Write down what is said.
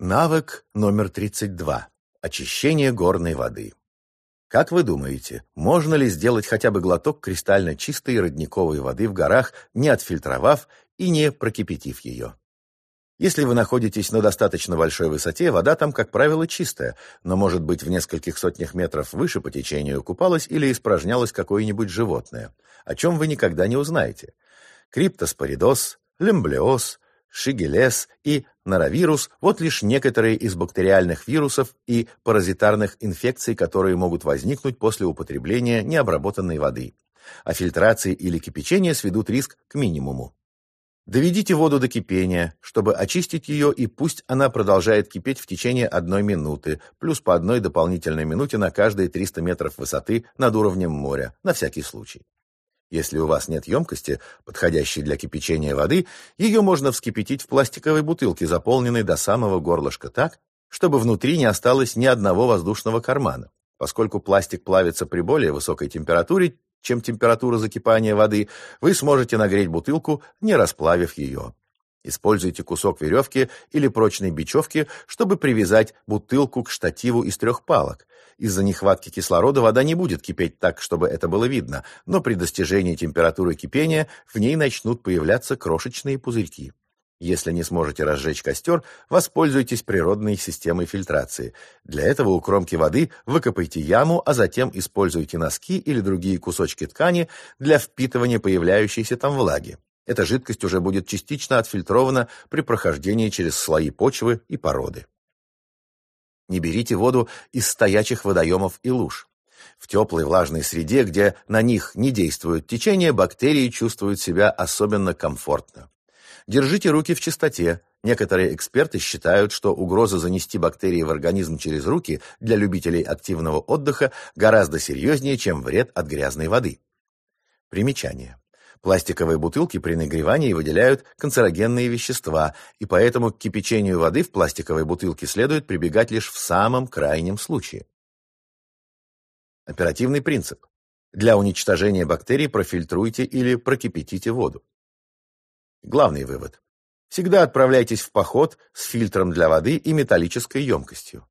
Навык номер 32. Очищение горной воды. Как вы думаете, можно ли сделать хотя бы глоток кристально чистой родниковой воды в горах, не отфильтровав и не прокипятив ее? Если вы находитесь на достаточно большой высоте, вода там, как правило, чистая, но, может быть, в нескольких сотнях метров выше по течению купалось или испражнялось какое-нибудь животное, о чем вы никогда не узнаете. Криптоспоридоз, лемблеоз, шигелес и норовирус – вот лишь некоторые из бактериальных вирусов и паразитарных инфекций, которые могут возникнуть после употребления необработанной воды. А фильтрации или кипячение сведут риск к минимуму. Доведите воду до кипения, чтобы очистить ее, и пусть она продолжает кипеть в течение одной минуты, плюс по одной дополнительной минуте на каждые 300 метров высоты над уровнем моря, на всякий случай. Если у вас нет емкости, подходящей для кипячения воды, ее можно вскипятить в пластиковой бутылке, заполненной до самого горлышка так, чтобы внутри не осталось ни одного воздушного кармана. Поскольку пластик плавится при более высокой температуре, чем температура закипания воды, вы сможете нагреть бутылку, не расплавив ее. Используйте кусок веревки или прочной бечевки, чтобы привязать бутылку к штативу из трех палок. Из-за нехватки кислорода вода не будет кипеть так, чтобы это было видно, но при достижении температуры кипения в ней начнут появляться крошечные пузырьки. Если не сможете разжечь костер, воспользуйтесь природной системой фильтрации. Для этого у кромки воды выкопайте яму, а затем используйте носки или другие кусочки ткани для впитывания появляющейся там влаги. Эта жидкость уже будет частично отфильтрована при прохождении через слои почвы и породы. Не берите воду из стоячих водоемов и луж. В теплой влажной среде, где на них не действует течение, бактерии чувствуют себя особенно комфортно. Держите руки в чистоте. Некоторые эксперты считают, что угроза занести бактерии в организм через руки для любителей активного отдыха гораздо серьезнее, чем вред от грязной воды. Примечание. Пластиковые бутылки при нагревании выделяют канцерогенные вещества, и поэтому к кипячению воды в пластиковой бутылке следует прибегать лишь в самом крайнем случае. Оперативный принцип. Для уничтожения бактерий профильтруйте или прокипятите воду. Главный вывод. Всегда отправляйтесь в поход с фильтром для воды и металлической емкостью.